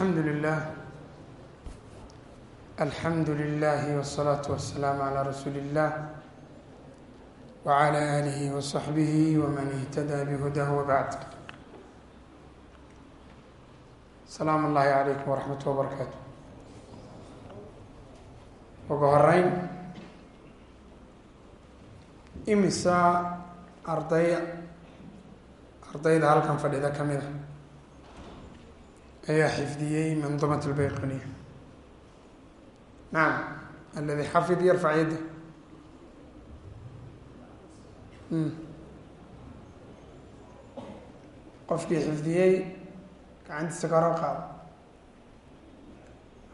alxamdu lilah alxamdu lilahi wالsalaatu wasalaamu calaa rasuuli illah wacala aalihi wasaxbihi waman ihtadaa bihudahu wabacd asalaamu allahi calaykum waraxmat wabarakaatu ugu horeyn imisa arday ardayda halkan fadhida ka mid a ayaa xifdiyey mandumat lbayquniya nacam aladi xafid yarfac yadda. Qofkii xifdiyey gacantiisa ka hor qaado.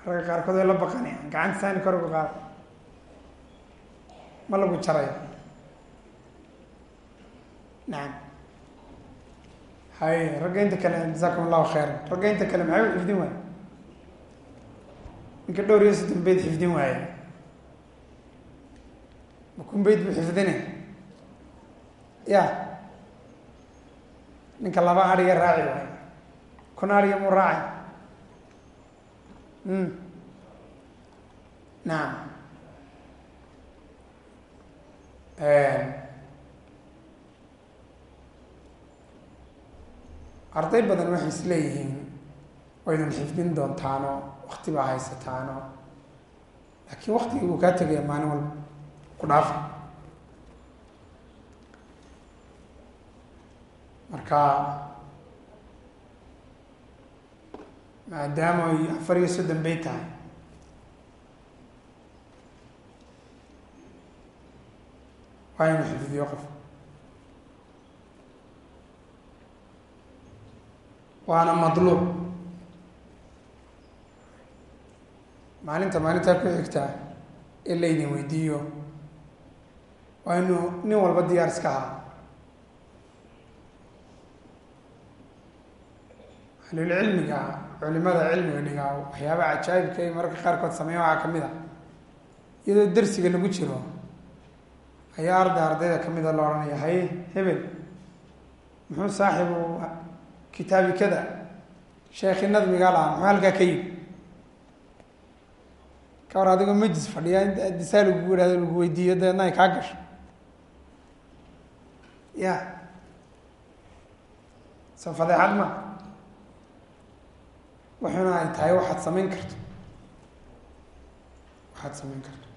Ragga qaarkood way la baqanaya gacantiisaani kor uga qaado. Ma lagu jarayo. Nacam hay ragga inta kale jasakum allahu khayran. Ragga inta kale maxay xifdin waaye ninka dhowr iyo soddon beyd xifdin waaye makun beyd buu xifdinay ya. Ninka laba adhiga raaci waayo kun adhiga muu raacay. Nacam arday badan waxay is leeyihiin xifdin doontaano wakti baa haysataano. Laakiin waktigii wuu kaa tegaya maalin walba ku dhaafa marka maadaama ay afar iyo soddon bay tahay waa inu xifdiyo qof waana madluub. Maalinta maalintaa ku xigtaa ee laydin weydiiyo. Waa inu nin walba diyaar iska ahaa. Ahlulcilmiga culimada cilmiga dhigaa waxyaabaha cajaayibka ay mararka qaarkood sameeya waxaa ka mid a iyadoo darsiga lagu jiro ayaa arday ardayda kamida la odhanaya haye hebel. Muxuu saaxibu kitaabi kada sheekhi nadmigaa lahaa muxuu halkaa ka yimi ka war adigoo majlis fadhiya disaa lagugu ihahdo lagu weydiiyo dabeedna ay kaa gasho. Ya. Soo fadeexad ma. Wuxuna ay tahay waxaad samayn karto. Waxaad samayn karto.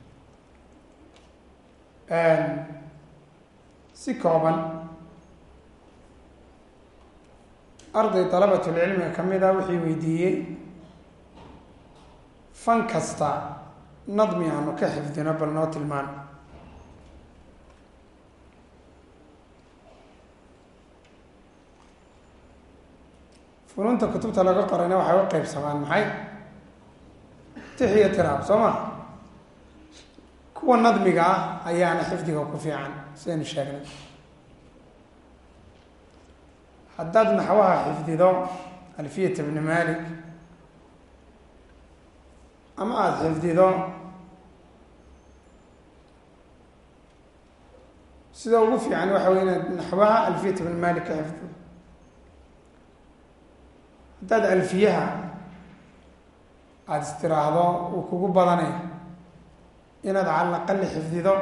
Si kooban arday dalabatulcilmiga ka mid a wixii weydiiyey. Fan kasta nadmi aanu ka xifdino bal noo tilmaan. Fununta kutubta laga qorayna waxay u qeybsamaan maxay? Tix tiraab soo ma? Kuwa nadmiga ah ayaana xifdiga ku fiican sidaynu sheegnay haddaad naxwaha xifdido alfiyata bni malik. Ama aada xifdido sida ugu fiican waxa wey inaad naxwaha alfiyata bni malik ka xifdido haddaad alfiyaha aada istiraahdo uu kugu badanaya inaad cala aqali xifdido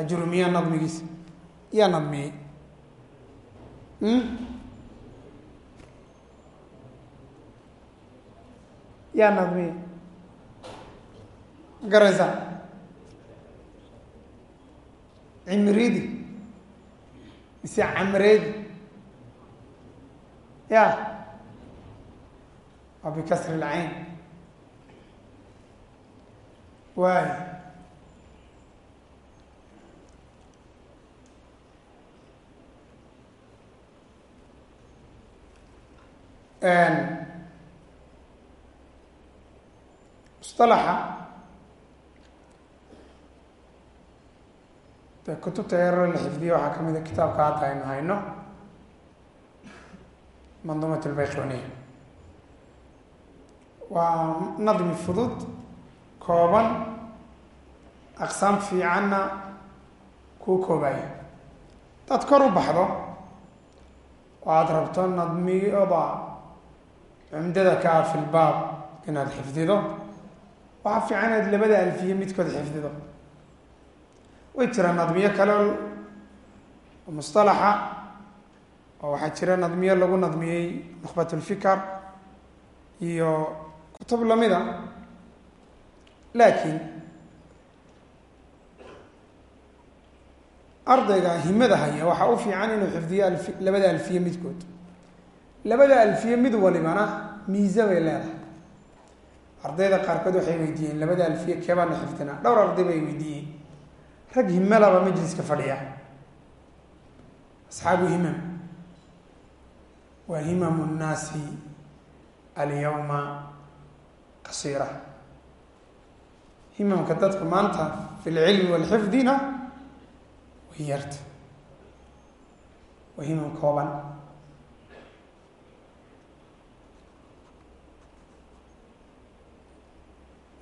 ajrumiya nadmigiisa? Yaa nadmiyey yaa nadmiyey ma garaysaa cimridi mise camreedi ya. Waa bikasri lcayn waay musطalaxa de kutubta yaroo la xifdiyo waxaa ka mid a kitaabka hadda aynu hayno. Mandumat lbayquniya waa nadmi fudud kooban aqsaam fiicanna kuu koobaya hadaad kor u baxdo oo aada rabto nadmiyada cumdada ka ah fi lbaab inaad xifdido waxaa fiican inaad labada alfiye midkood xifdido. Way jiraan nadmiyo kale oo mustalaxa oo waxaa jira nadmiyo lagu nadmiyey nukhbat lfikar iyo kutub lamida laakiin ardayga himada haya waxaa u fiican inuu xifdiyo labada alfiye midkood labada alfiye mid walibana miise bay leedahay. Ardayda qaarkood waxay weydiiyeen labada alfiye keebaana xifdinaa? Dhowr arday bay weydiiyeen. Rag himalaba majliska fadhiya. Asxaabu himam wa himamu nnaasi alyawma qasiira. Himamka dadku maanta fi lcilmi walxifdina way yarta. Waa himam kooban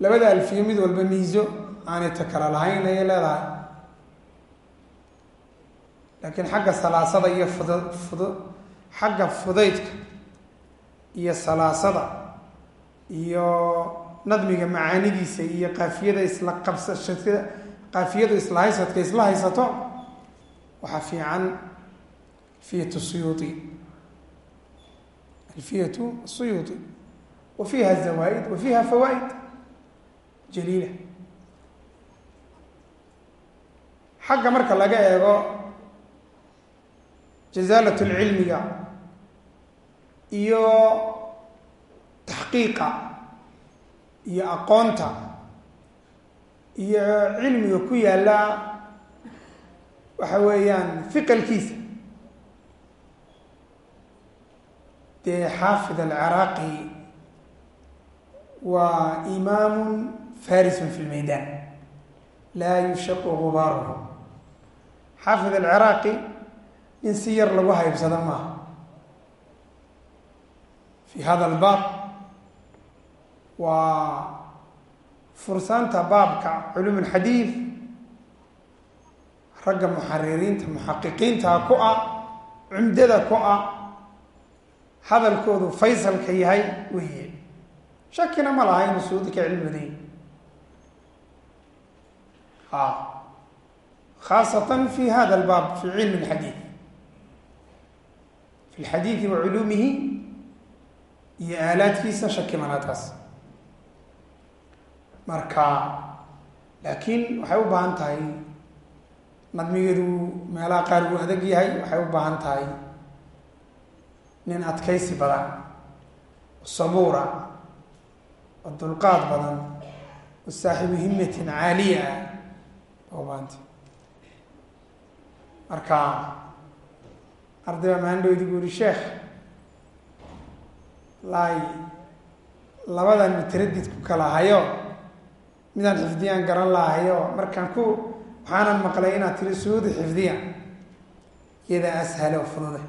labada alfiye mid walba miiso aanay ta kala lahayn ayay leedahay. Laakiin xagga salaasada iyo fud xagga fudaydka iyo salaasada iyo nadmiga macaanidiisa iyo qaafiyada isla qabsashada qaafiyadu isla haysadka isla haysato waxaa fiican alfiyatu suyuuti. Alfiyatu suyuuti. Wa fiiha zawaaid wa fiiha fawaaid jaliila. Xagga marka laga eego jazaalat lcilmiga iyo taxqiiqa iyo aqoonta iyo cilmiga ku yaalla waxa weeyaan fiqalkiisa. Dee xaafid alciraaqi waa imaamu farisun fi lmaydan laa yushaqu gubaaruhu xaafid alciraaqi in si yar lagu haybsado maaha fi hada albaab waa fursaanta baabka culum alxadiid ragga muxaririinta muxaqiqiinta ku ah cumdada ku ah hadalkoodu faysalka yahay weeye shakina ma laha inuu suudi khaasatan fi hada albaab fi cilmi alxadiid fi lxadiidi wa culuumihi iyo aalaadkiisa shaki malaataas marka laakiin waxay u baahan tahay nadmigeedu meelaha qaar uu adag yahay waxay u baahan tahay nin adkaysi badan sabuura oo dulqaad badan oo saaxibu himatin caaliya u baahantay marka arday baa maandhowdi bu uri sheekh laay labadan mutaradid ku kala hayo midaan xifdiyaan garan lahayo markaan ku waxaanan maqlay inaad tiri suudi xifdiya iyadaa ashale oo fududa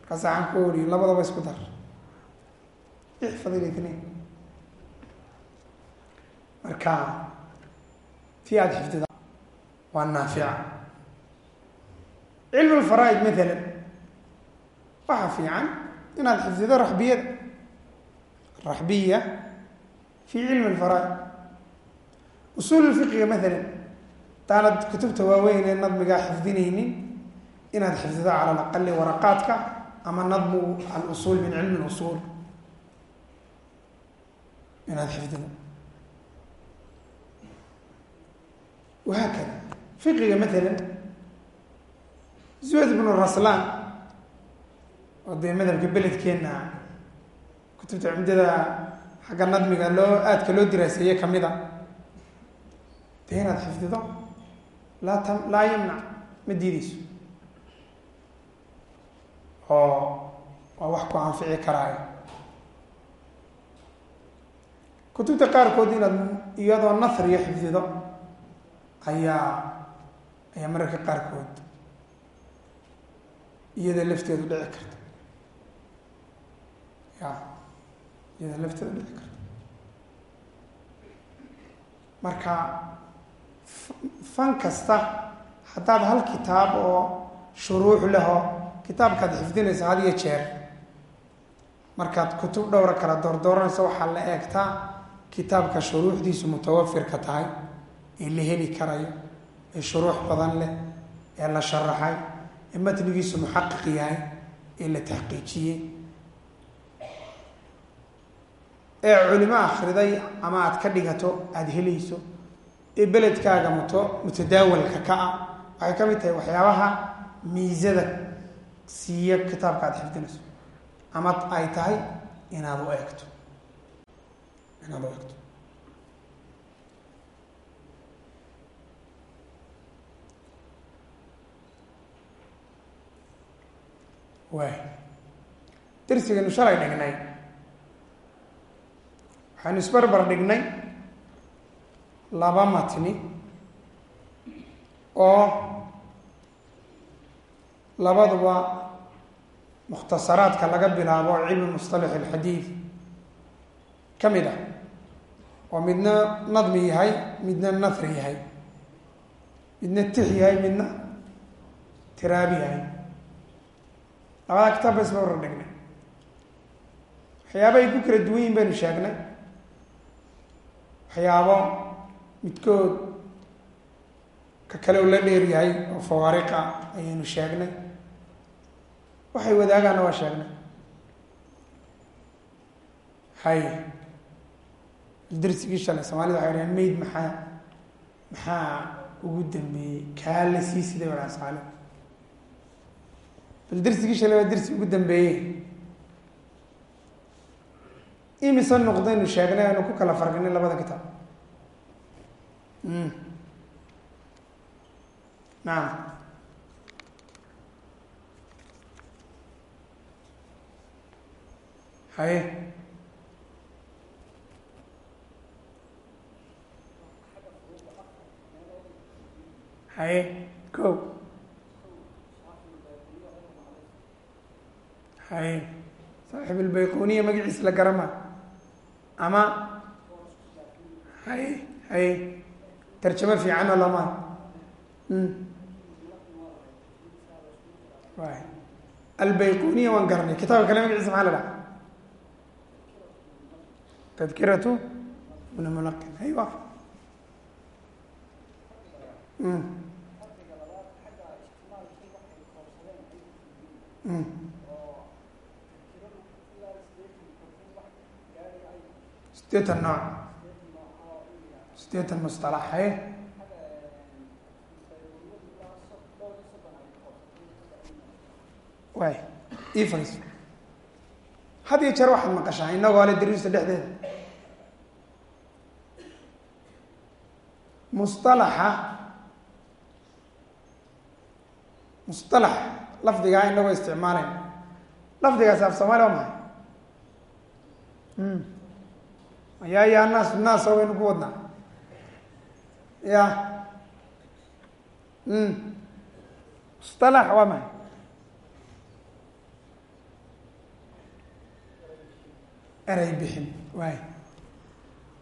markaas waxaan ku ori labadaba isku dar. Ixfad ilitnain marka tii aada xifdida waa naafica cilmu lfaraaid matalan waxaa fiican inaad xifdido raxbiyada raxbiya fi cilmi lfaraaid usuul fiqiga maalan hadaanad kutubta waaweyn ee nadmigaa xifdinaynin inaad xifdido cala alaqali waraqaadka ama nadmu alusuul min cilmi lusuul inaad xifdido wahaakada fiqiga maalan zuwad ibnu raslan oo dee madhabka beledkeenna kutubta cumdada xagga nadmiga loo aadka loo diraaseeye ka mid a dee inaad xifdido laa t laa yamnac ma diideyso oo waa wax ku anfici karaayo kutubta qaarkood inaad iyadoo nahriga xifdido ayaa ayaa mararka qaarkood iyada lafteedu dhici karta. Ya iyada lafteedu dhici karta. Marka fan kasta haddaad hal kitaab oo shuruux leho kitaabkaad xifdinaysa had iyo jeer markaad kutub dhowra kala doordooranayso waxaa la eegtaa kitaabka shuruuxdiisu mutawafirka tahay ee la heli karayo ee shuruux badan leh ee la sharaxay ee matnigiisu muxaqiq yahay ee la taxqiijiyey. Ee culimo akhriday ama aada ka dhigato aada helayso ee beledkaaga muto mutadaawalka ka ah waxay ka mid tahay waxyaabaha miisada siiya kitaabka aada xifdinayso. Ama ay tahay inaad u eegto. Inaad u eegto waay darsiganu shalay dhignay. Waxaynu isbarbar dhignay laba matni oo labaduba mukhtasaraadka laga bilaabo cilmi musطalax alxadiid. Ka mid ah oo midna nadmi yahay midna nafri yahay midna tix yahay midna tiraabi yahay labada kitaab ba isba warar dhignay waxyaaba ay ku kala duwan yihiin baynu sheegnay. Waxyaabo midkood ka kale u la dheer yahay oo fawaariqa ayaynu sheegnay. Waxay wadaagaana waa sheegnay. Hay darsigii shalay soomaalida waxay dhahen mayd maxaa maxaa ugu dambeeyey? Kaa la sii siday soomaalida bal darsigii shalay waa darsi ugu dambeeyey imise noqdaynu sheegnay aynu ku kala farqinay labada kitaab nacam haye haye ko haye saaxib albayquniya magaciisa la garama. Ama? Haye haye tarjamo fiicanoo lamaa way albayquniya waan garanay kitaabka kale magaciisa maxaa la dhaha tadkiratu ibn mulaqin aywa sideetan nooc sideetan musalaxee eh? way ii fadhiiso had iyo jeer waxaad maqashaa inagoo le dariista dhexdeeda. Mustalaxa musalax lafdigaa ah inagoo isticmaalayna lafdigaas af soomaali waa mahay. Hmm ya ya naas naasa ku wadnaa ya. Mm. Musalax waa mahay eray bixin waay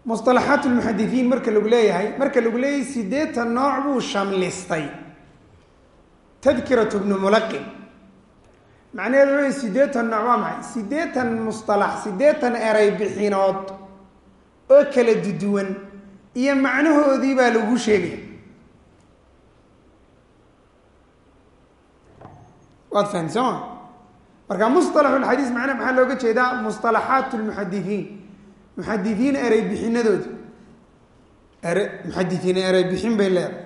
musطalaxaat lmuxadisiin marka lagu leeyahay marka lagu leeyahay sideetan nooc buu shamlistay tadkiratu bnu mulaqin. Macnaheedu way sideetan nooc waa maxay sideetan musطalax sideetan eray bixinood oo kala duduwan iyo macnahoodii baa lagu sheegaya waad fahamti soo ma marka musطalax اxadiis macnaa maxaa looga jeedaa musطalaxaat اlmuxadisiin muxadisiin erey bixinadoodi ere muxadisiin erey bixin bay leedahay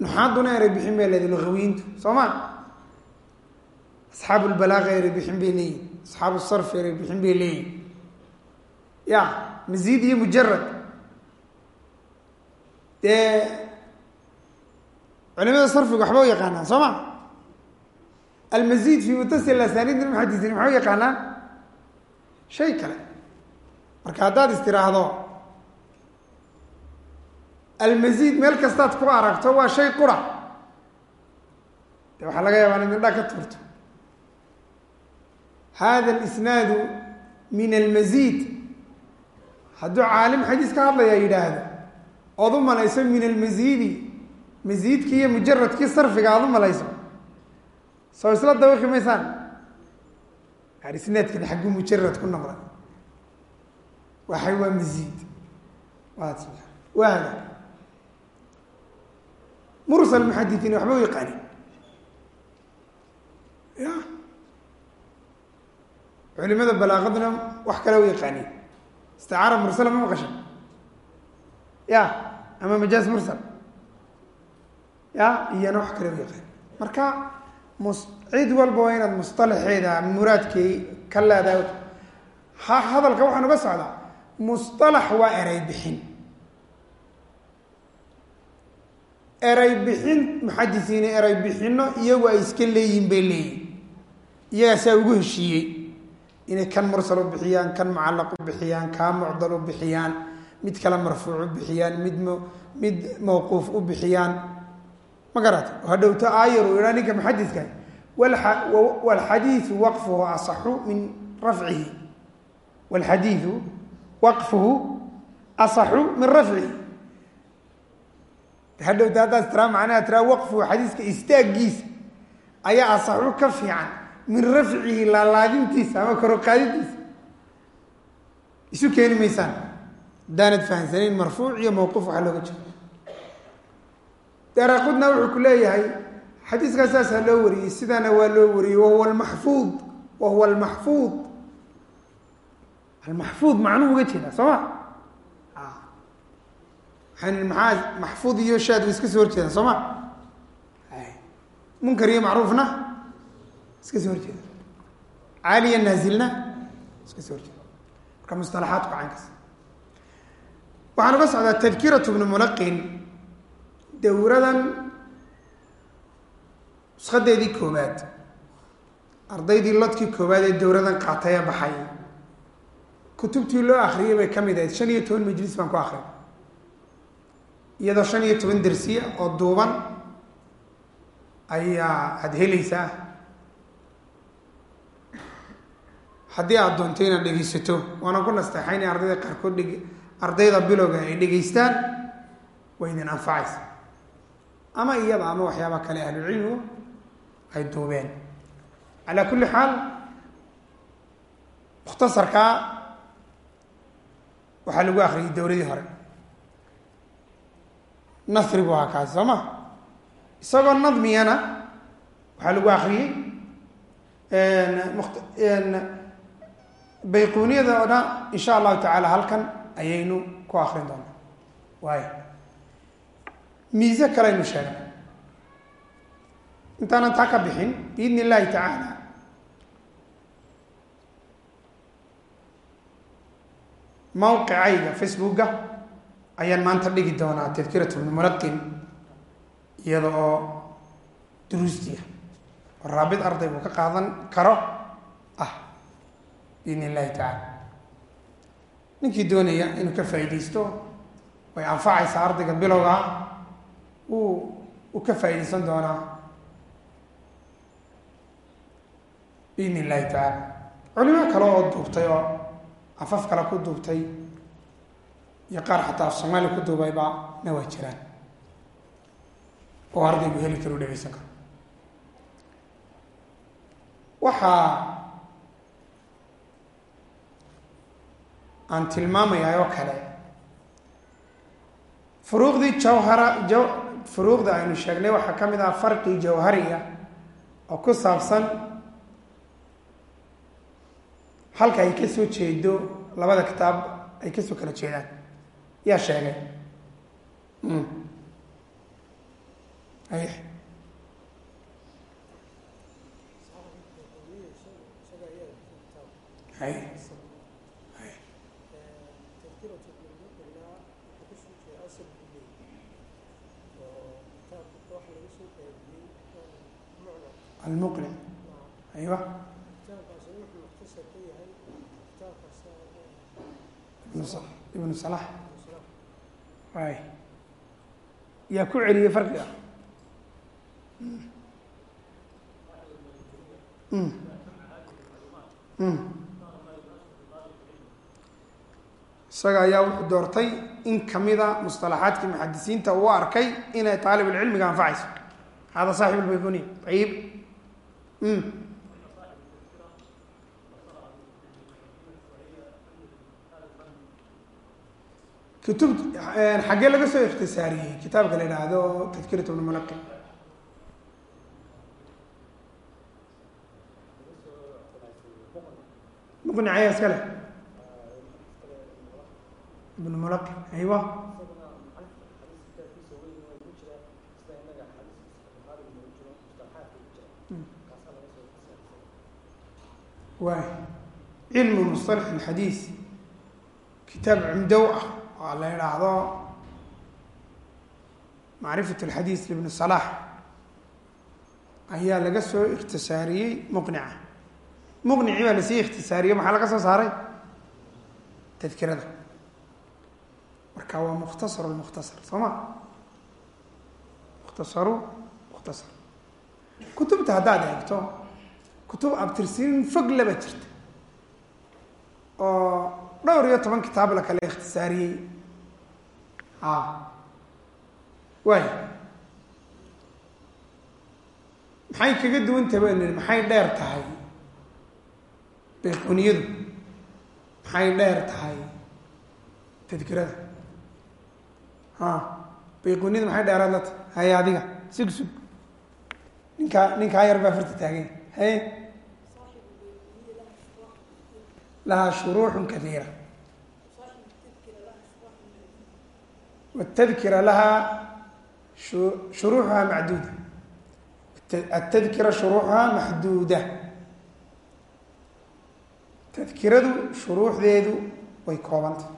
nuxaaduna erey bixin bay leedahay lugawiyiintu soo ma asxaabu lbalaaqa erey bixin bay leeyihin asxaabu sarfi erey bixin bay leeyihin ya masiid iyo mujarad dee culimada sarfiga waxba u yaqaanaan soo ma almazid fi mutasil asanid muxadisiin maxay u yaqaanaan shay kale marka haddaad is tiraahdo almazid meel kastaad ku aragto waa shay qura de waxaa laga yaabaa in indhaa ka tuurto hada alisnaadu min almazid hadduu caalim xadiis ka hadlaya yidhaahdo ood u malayso min almazidi masiidkii iyo mujaradkii sarfiga aad u malayso. Soo isla dawaqi maysaan? Isnaadkan xagguu mujarad ku noqday waxay waa maziid waa hada. Mursal muxaditiin waxba u yaqaanin ya culimada balaaqadna wax kale u yaqaanin isticaara mursala ma maqasha ya ama majaaz mursal ya iyana wax kale u yaqaanin marka mus cid walba waa inaad musطalaxeeda muraadkay ka leedahay ha hadalka waxaan uga socdaa musطalax waa eray bixin eray bixin muxadisiina eray bixino iyagu ay iska leeyihiin bay leeyihiin iyagaasaa ugu heshiiyey inay kan mursal u bixiyaan kan mucallaq u bixiyaan kaa mucdal u bixiyaan mid kale marfuuc u bixiyaan mid mid mawquuf u bixiyaan. Ma garata hadhowto aayar ihaa ninka muxadiska walxadiiu waqfuhu asaxu min rafcihi. Walxadiidu waqfuhu asaxu min rafcihi. Hadhowta haddaas tiraa macnaha tiraa waqfuhu xadiiska istaagiisa ayaa asaxu ka fiican min rafcihi laalaadintiisa ama karoqaadintiisa isu keeni maysaan. Haddaanad fahamsanayn marfuuc iyo mawquuf waxaa looga jeeda daraqudna wuxuu ku leeyahay xadiiskaa saasaa loo wariyey sidaana waa loo wariyey wahuwa almaxfuud wahuwa almaxfuud almaxfuud macnuu uga jeedaa soo ma? Waxaan maxaa maxfuud iyo shaad way iska soo horjeedaan soo ma? Munkar iyo macruufna iska soo horjeeda. Caaliya naazilna iska soo horjeeda. Marka mustalaxaadku caynkaas waxaan uga socdaa tadkiratu bnu mulaqin dowradan nuskadeedii koowaad. Ardaydii lodkii koowaad ee dowradan qaatay ee baxay. Kutubtii loo akriyay bay ka mid ahayd. Shan iyo toban majlis baan ku akriyay iyadoo shan iyo toban dersiya oo duuban ayaa aada helaysaa haddii aada doonto inaad dhegaysato waana ku nasteexaynay ardayda qaarkood dheg ardayda bilowga ay dhegaystaan way idin anfacaysa. Ama iyada ama waxyaaba kale ahlucilmigu ay duubeen. Calaa kulli xaal mukhtasarkaa waxaa lagu akriyay dowladii hore. Nasri buu ahaa kaasi soo ma? Isagoo nadmiyana waxaa lagu akriyey bayquuniyada oo dhan insha allahu tacaala halkan ayaynu ku akrin doonaa. Waay miise kalaynu sheegnay intaanan taa ka bixin biidn illahi tacaala. Mawqicayga facebooka ayaan maanta dhigi doonaa tadkirat bnu mulaqin iyada oo duruustiia oo raabid ardaygu ka qaadan karo? Ah biidn illahi tacaala ninkii doonaya inuu ka faa'iidaysto way anfacaysaa ardayga bilowga uu uu ka faa'iidaysan doonaa. Biidn illahi tacaala culimo kale oo duubtay oo afaf kale ku duubtay iyo qaar xataa af soomaaliya ku duubayba na waa jiraan. Oo ardaygu heli karo u dhegeysan karo. Waxaa aan tilmaamayaa oo kale. Furuuqdii jawhara jaw furuuqda aynu sheegnay waxaa ka mid ah farqi jawhariga oo ku saabsan halka ay ka soo jeedo labada kitaab ay ka soo kala jeedaan. Yaa sheegay? Ay hay almuqnic aywa ibnu salax waay yaa ku celiyey farqiga isaga ayaa wuxuu doortay in kamida musطalaxaadkii muxadisiinta uu arkay inay aalibulcilmiga anfacayso hada saaxib lbayquni ayib Mm. kutub eh, xaggee laga soo ikhtisaariyey? Kitaabka la idhaahdo tadkirat bnu mulaqi muqnic ayaa iska leh? Ibnu mulaqi aywa. waay cilmu musطalax اxadiis kitaab cumdow ah oo la idhaahdo macrifat اlxadiis ibn صalax ayaa laga soo ikhtisaariyey muqnica muqnicii baa lasii ikhtisaariyey maxaa laga soo saaray tadkirada marka waa mukhtasar mukhtasar soo ma mukhtasaru mukhtasar kutubta haddaad eegto kutub abtirsiin fog laba jirta. Oo dhowr iyo toban kitaab la kala ikhtisaariyey. A waay maxay kaga duwan tahay baa nihi maxay dheer tahay? Bayquniyadu maxay dheer tahay? Tadkirada. A bayquniyadu maxay dheeraad la tahay? Haye adiga sug sug. Ninkaa ninkaa yar baa farta taaganya haye lahaa shuruuxun kaiira wtadkira lahaa shuruuxuhaa macduuda atadkira shuruuxuhaa maxduuda tadkiradu shuruuxdeedu way koobantay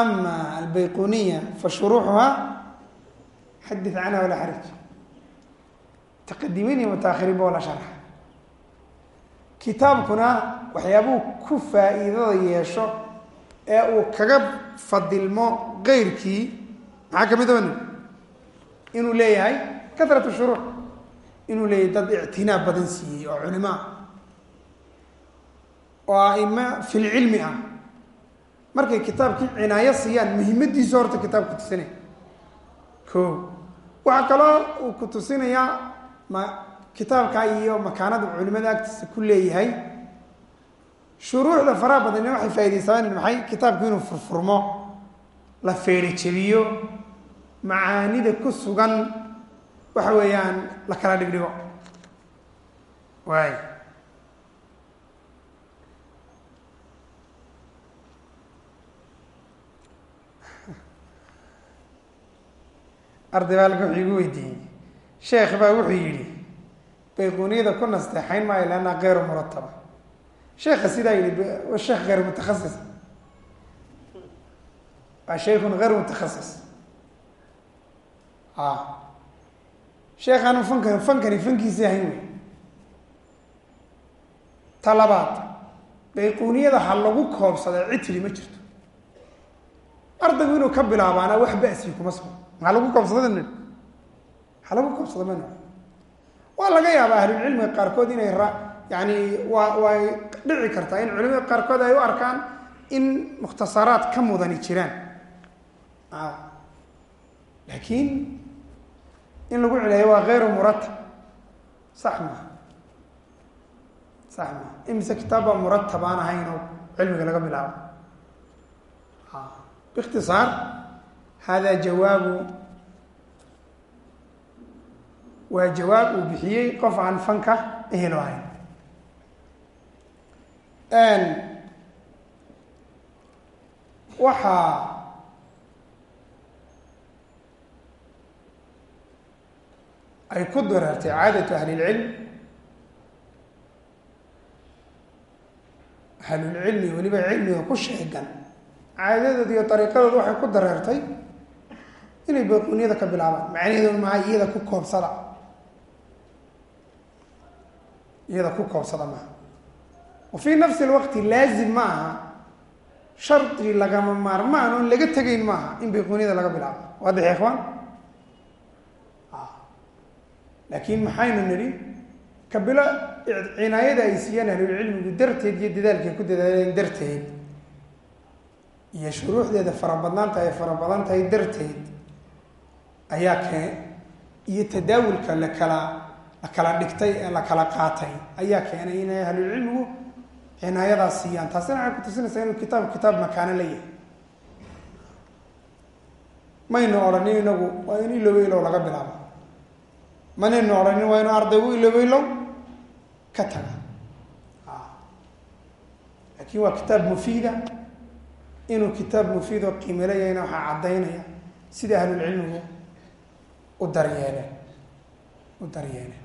ama albayquniya fa shuruuxuhaa xadith canha walaa xarij taqadimiin iyo mutaahiriin ba wala sharxa kitaabkuna waxyaabuu ku faa-iidada yeesho ee uu kaga fadilmo keyrkii maxaa ka mid a inuu leeyahay kasratu shuruuc inuu leeyahay dad ictinaa badan siiyey oo culimaa oo aima filcilmi ah. Markay kitaabkii cinaayo siiyaan muhimmadiisu horta kitaabku tusinaya ko waxaa kaloo uu ku tusinayaa kitaabka iyo makaanada culimada agtiisa ku leeyahay shuruucda faraha badanna waxay faaidaysamaan maxay kitaabku inuu furfurmo la feeri jebiyo macaanida ku sugan waxa weeyaan la kala dhigdhigo. Waay arday baa alka wuxuu igu weydiiyey. Sheekh baa wuxuu yidhi bayquniyada ku nasteexayn maayo leanna keyru murataba. Sheeka sidaa yihi wa sheekh hayr mutakhasis waa shaykun hayr mutakhasis a sheekhaanu fankan fankani fankiisii ahayn wey. Ta labaad bayquuniyada ha lagu koobsada cid tiri ma jirto. Ardaygu inuu ka bilaabaana wax basi kuma sugo maxaa lagu koobsada maxaa lagu koobsada man waa laga yaabaa ahlulcilmiga qaarkood inay yani waa way dhici kartaa in culimada qaarkood ay u arkaan in mukhtasaraad ka mudani jiraan. Laakiin in lagu cileeyo waa hayru muratab sax maha sax maha imise kitaab baa muratab aan ahayn oo cilmiga laga bilaabo. Biikhtisaar hada jawaabu waa jawaab uu bixiyey qof aan fanka ehelo ahayn. Waxaa ay ku dareertay caadatu ahli lcilm ahlulcilmi weliba cilmiga ku sheegan caadadooda iyo dariiqadooda waxay ku dareertay inay bayquuniyada ka bilaabaan macnaheedu maha iyada ku koobsada iyada ku koobsada maaha. Wa fii nafsi lwaqti laazim ma aha shardi lagama maarmaan oon laga tegayn maaha in bayquuniyada laga bilaabo. Waadix ikhwaan laakiin maxaynu nidhi kabilo cinaayada ay siiyeen ahlulcilmigu darteed iyo dadaalkay ku dadaaleen darteed iyo shuruuxdeeda farabadnaanta ay fara badan tahay darteed ayaa kee iyo tadaawulka la kala la kala dhigtay ee la kala qaatay. Ayaa keenay inay ahlulcilmigu cinaayadaas siiyaan. Taasina waxay ku tusinaysaa inuu kitaab kitaab makaano la yahay maynu odhanin inagu waa in ilow laga bilaabo. Manaynu odhanin waa inu ardaygu ilooba ilow ka taga. Laakiin waa kitaab mufiida. Inuu kitaab mufiid oo qiimelayahayna waxaa caddaynaya sida ahlulcilmigu u daryeeleen u daryeeleen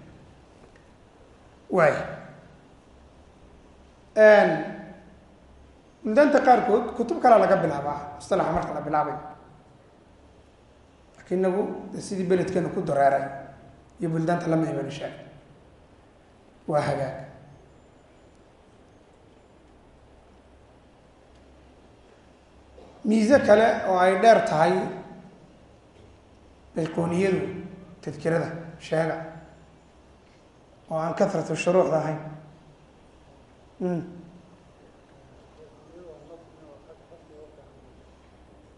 waay buldaanta qaarkood kutub kalea laga bilaabaa mustalaxa marka la bilaabay. Laakiin inagu sidii beledkeenu ku dareeray iyo buldaanta lama iman insha waa hagaag. Miise kale oo ay dheer tahay bayqooniyadu tadkirada sheega oo aan kahratu shuruucda ahayn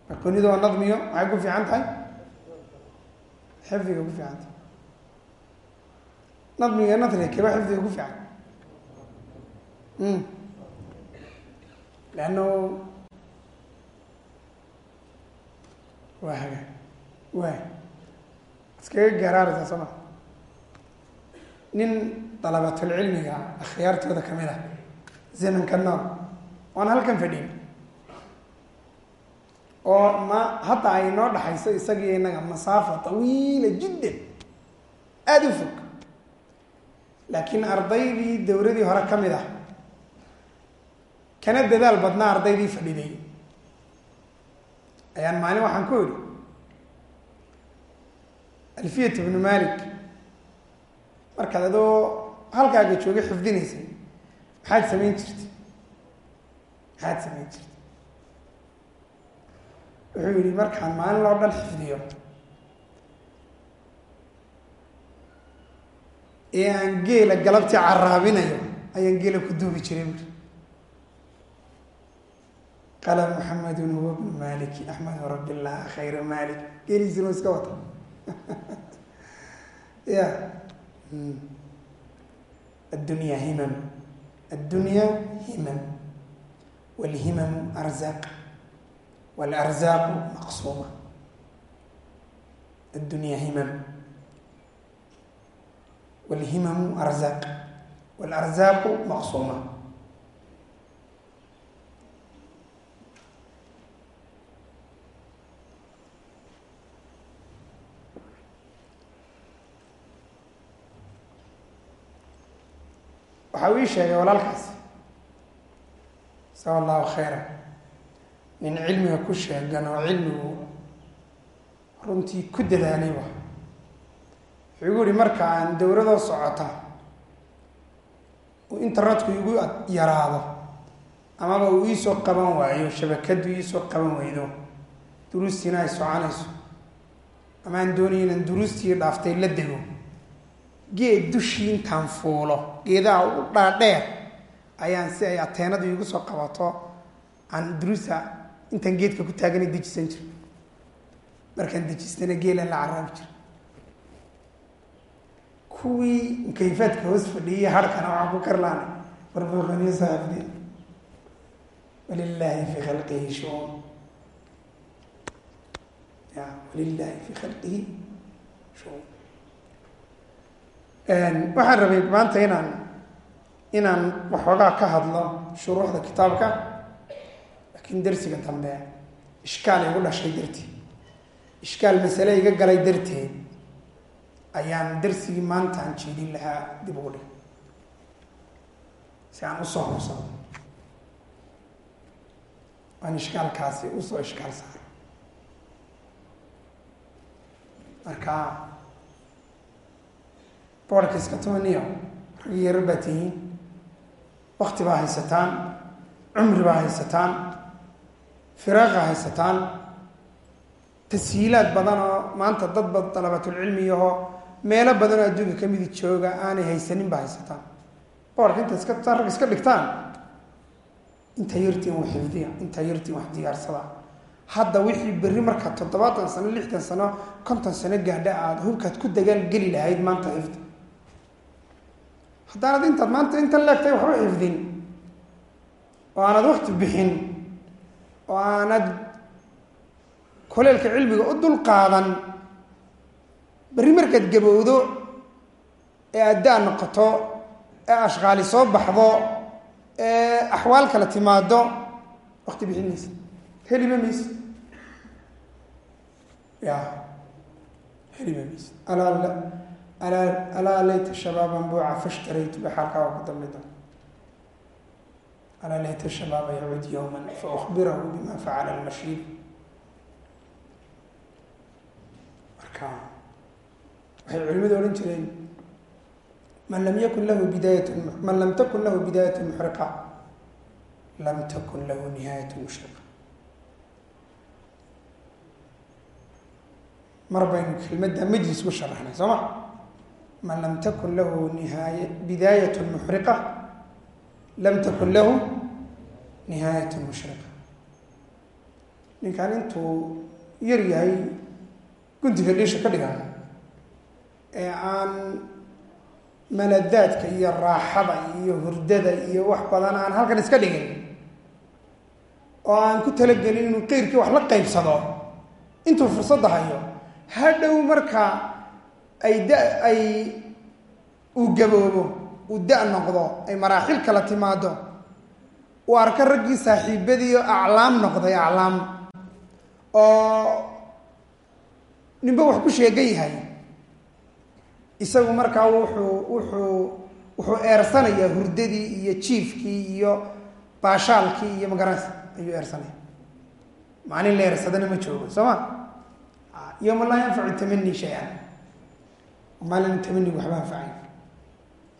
bayqooniyadu waa nadmiyo maxay ku fiican tahay? Xifdiga ku fiican tahay. Nadmiga nadriga keba xifdiga ku fiican. Leanno waa haga. Waay iskaga gaaraaraysaa soo nin dalabatulcilmiga akhyaartooda ka mid ah zamanka nool oan halkan fadhin. Oo ma hadda ay noo dhaxayso isagiyo innaga masaafa tawiila jiddan. Aada u fog. Laakiin ardaydii dowladii hore ka mid ah kana dadaal badnaa ardaydii fadhiday. Ayaan maalin waxaan ku idhi alfiyat ibnu malik markaad adoo halkaaga jooga xifdinaysay maxaad samayn jirtay? Maxaad samayn jirtay? Wuxuu yihi markaan maalin loo dhan xifdiyo ee aan geela galabtii caraabinayo ayaan geela ku duubi jiray buuri qala muxamedun huwa bnu maliki axmedu rabillah khayra malik geeliisinu iska wata. Ya الدنيا همم الدنيا همم والهمم أرزاق والأرزاق مقسومة الدنيا همم والهمم أرزاق والأرزاق مقصومة waxa uu ii sheegay walaalkaasi jasaa allahu khayra nin cilmiga ku sheegan oo cilmigu runtii ku dadaalay wa wuxuu igu yihi marka aan dowladoo socota uu internetku igu yaraado amaba uu iisoo qaban waayo shabakadu iisoo qaban weydo duruustiina ay soconayso ama aan inaan duruustii dhaaftay la dego geed dushii intaan fuulo geedaha u dhaadheer ayaan si ay ateenadu iigu soo qabato aan duruusta intaan geedka ku taaganay dejisan jir markaan dejistana geelaan la caraabi jira kuwii mukayfaadka hoos fadhiyay harkana waxaan ku karlaanay barbuuqaniyo saaxibdi walilaahi fi khalqihi shuun ya walilaahi fi khalqihi shuun waxaan rabay maanta inaan inaan waxoogaa ka hadlo shuruuxda kitaabka laakiin darsiga dambe ishkaal igu dhashay darteed ishkaal masale iga galay darteed ayaan darsigii maanta aan jeedin lahaa dib ugu dhig. Si aan u soo hubsado aan ishkaalkaasi u soo ishkaal saaro marka boorka iska tumaniyo raggi yaro baa tihiin. Wakti baa haysataan cumri baa haysataan firaaqa haysataan. Tashiilaad badan oo maanta dad ba dalabatulcilmiyahoo meelo badan oo adduunka kamidi jooga aanay haysanin baa haysataan. Boorka inta iska rag iska dhigtaan. Intaa yartiin wax xifdiya intaa yartiin wax diyaarsada hadda wixii berri markaa toddobaatan sano lixdan sano konton sano gaadha aada hubkaad ku dagaal geli lahayd maanta xifdi haddaanad intaad maanta intan leegtay waxba xifdin oo aanad wakti bixin oo aanad kuleelka cilmiga u dul qaadan berri markaad gabowdo ee addaa noqoto ee ashqaali soo baxdo ee axwaal kala timaado wakti bixin maysa. Helima maysa. Ya helima maysa. Alaa alaa layta shabaaban buuca fashtaraytu ba xaalkaa waa ku dambi doon alaa layta shabaaba yacud yowman fa ukbirahu bima facala lmashiib marka waxay culimadu odhan jireen man lam yakun lahu bidaayat man lam takun lahu bidaayat muxriqa lam takun lahu nihaayat mushriqa mar baynu kelmadda majlis ku sharaxnay soo ma man lam takun lahu nihaaya bidaayat muxriqa lam takun lahu nihaayat mushriqa ninkan intuu yar yahay guntiga dhiisha ka dhigan ee aan maladaadka iyo raaxada iyo hurdada iyo wax badan aan halkan iska dhigin oo aan ku talagelin inuu qeyrkii wax la qaybsado intuu fursadda hayo hadhow marka ay da ay uu gaboobo uu da noqdo ay maraaxil kala timaado. Uu arka raggii saaxiibadiio aclaam noqday aclaam. Oo ninba wax ku sheegan yahay. Isagu markaa wuxuu wuxuu wuxuu eersanayaa hurdadii iyo jiifkii iyo baashaalkii iyo magaranaysa ayuu eersanaya. Maalin la eersadana ma joogo soo ma? Yowma laa yanfacu tamani shay-an maalin tamanigu waxba anfacayn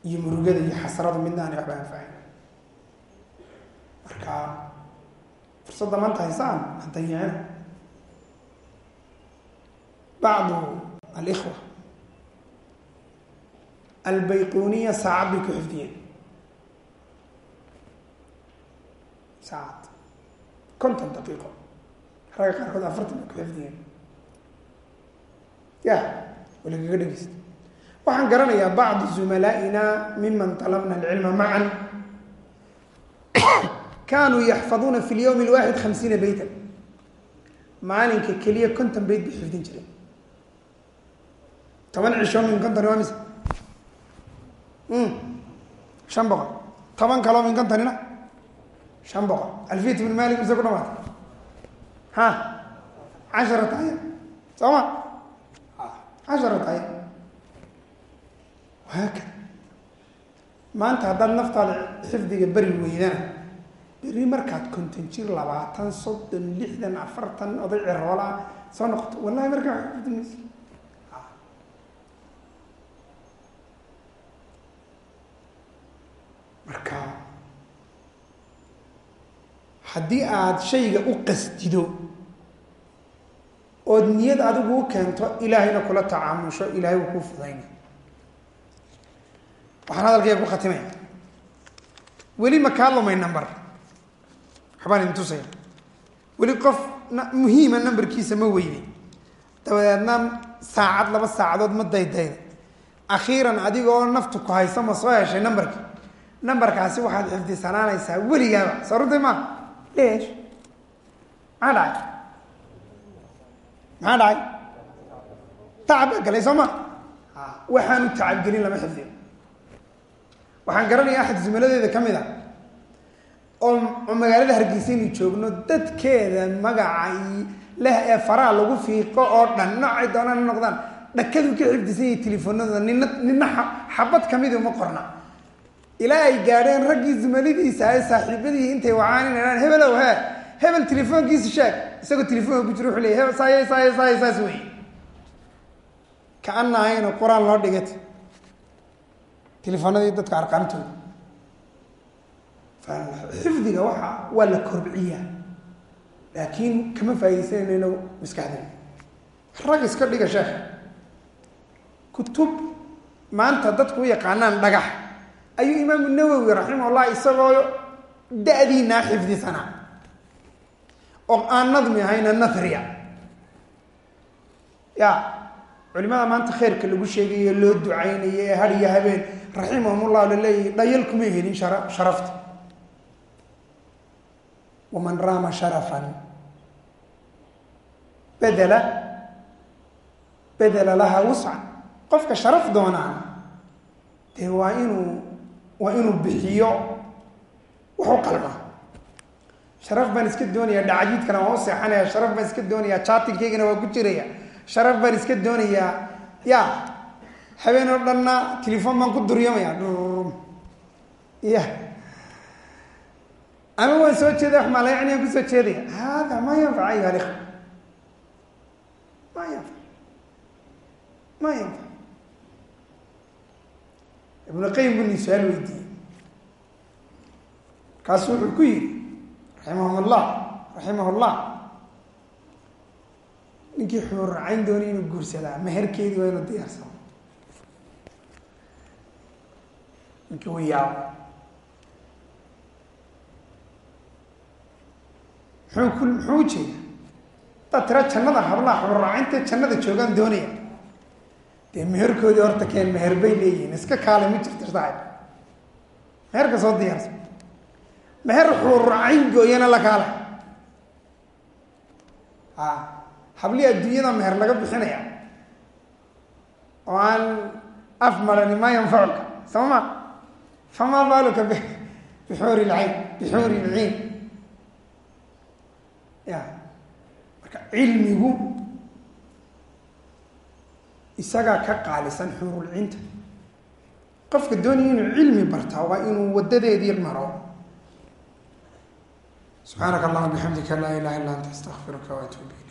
iyo murugada iyo xasradu midna aanay waxba anfacayn marka fursadda maanta haysaan hadayicina bacdu alikhwa. Albayquniya saacad bay ku xifdiyeen. Saacad. Konton daqiiqo. Ragga qaarkood afartan bay ku xifdiyeen. Ya walagaga dhegeysta waxaan garanayaa bacdu zumalaaina miman talabna alcilma macan kanuu yaxfaduuna fi lyawmi lwaaxid hamsiina beytan maalinka keliya konton beyt bay xifdin jireen toban cisho min konton waa mise? Shan boqol. Toban kaloo min kontonina shan boqol. Alfiyat ibn malik mise ku dhamaatay ha. Casharat aya soo ma? Casharat aya wahaakada maanta haddaad naftaada xifdiga beri weydana beri markaad konton jir labaatan soddon lixdan afartan oday ciroolaa soo noqoto. Wallahi markaa wa xifdi maysa marka haddii aada shayga u qasdido ood niyad adigu u keento ilaahayna kula tacaamusho ilahay wuu kuu fudayna waxaan hadalkayga ku khatimaya weli ma kaa lumay number waxbaan idin tusaya. Weli qof muhiima numberkiisa ma weyday dabadeedna saacad laba saacadood ma daydayda akhiiran adigoo naftu ku haysa ma soo heshay numberki numberkaasi waxaad xifdisanaanaysaa weligaaba. Soo maa leesh maxaa dhacay? Maxaa dhacay? Tacab baa galay soo ma? Waxaanu tacabgelin lama xifdiyo waxaan garanaya axad zumaladeeda ka mid a oo magaalada hargeysa inu joogno dadkeeda magaca leh ee faraha lagu fiiqo oo dhan noocay doonaan noqdaan dhakadu ka xifdisan yahay telefoonadooda nina nina xabad kamidi uma qorna ilaa ay gaadheen raggii zumaladiisa ay saaxiibadii intay wacaan inaan hebelow he hebel telefoonkiisa sheeg isagoo telefoonka ku jiro wuxuu leey hebel saay saay saay saas wey kaana ahayno qur'aan loo dhigata telefoonadii dadka arqaamtooda. Xifdiga waxa waa la korbciyaa laakiin kama faaidaysanayno maskaxdayna rag iska dhiga sheekh. Kutub maanta dadku u yaqaanaan dhagax. Ayuu imaamu nawowi raximahullah isagoo da-diinaa xifdisanaa oo aan nadmi ahayna nathriya ya culimada maanta khayrka lagu sheegayo loo ducaynayo ee har iyo habeen raximahumullah laleeyahy dhayal kuma helin shara sharafta. Waman raama sharafan bedela bedela laha wuscan qofka sharaf doonaana dee waa inuu waa inuu bixiyo wuxuu qalma sharaf baan iska doonayaa dhacajiidkana waan u seexanaya sharaf baan iska doonayaa jaatinkaygana waa ku jiraya sharaf baan iska doonayaa ya habeen oo dhanna telefon baan ku duryamaya. Ya ama waan soo jeeda wax maalayacniyaan ku soo jeedaya hada ma yanfac ayuha alikhwa ma yanfac. Ma yanfac. Ibnu qayim buu ni su'aal weydiiyey. Markaasu wuxuu ku yidhi raximahum llah llah ninkii xuurracayn doonay inuu guursadaa meherkeedii waa inuu diyaarsamo ninkii u yaabo muxuu ku muxuu ujeeda hadaad tira jannada hablaha xuurracaynta jannada joogaan doonaya dee meherkoodii horta keen meher bay leeyihiin iska kaale ma jirto saaxib meherka soo diyaarsa meher xuurracayn gooyana la kaale. A hablihii adduunyada meher laga bixinaya. Oo aan af marani maa yanfacuka sama? ma famaa baaluka bixuuri lcayn bixuuri lciin ya marka cilmigu isagaa ka qaalisan xuurulcinta qofka doonaya inuu cilmi bartaa waa inuu wadadeedii maro subxaanaka allahuma bixamdika laa ilaha illa anta astaqfiruka waatuub ilayk